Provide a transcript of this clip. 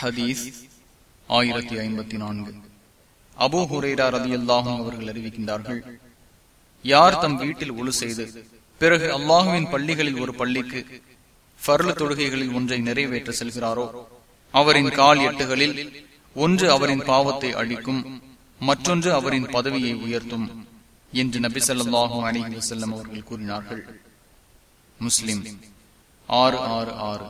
ஹதீஸ் ஆயிரத்தி ஐம்பத்தி நான்கு. அபோ ஹுரேரா ரதி அல்லாஹும் அவர்கள் அறிவிக்கின்றார்கள் யார் தம் வீட்டில் ஒழு செய்து பிறகு அல்லாஹுவின் பள்ளிகளில் ஒரு பள்ளிக்கு பர்ல தொழுகைகளில் ஒன்றை நிறைவேற்ற செல்கிறாரோ? அவரின் கால் எட்டுகளில் ஒன்று அவரின் பாவத்தை அழிக்கும் மற்றொன்று அவரின் பதவியை உயர்த்தும் என்று நபி சொல்லாஹு அலி வசல்லம் அவர்கள் கூறினார்கள். முஸ்லிம் ஆறு ஆறு ஆறு.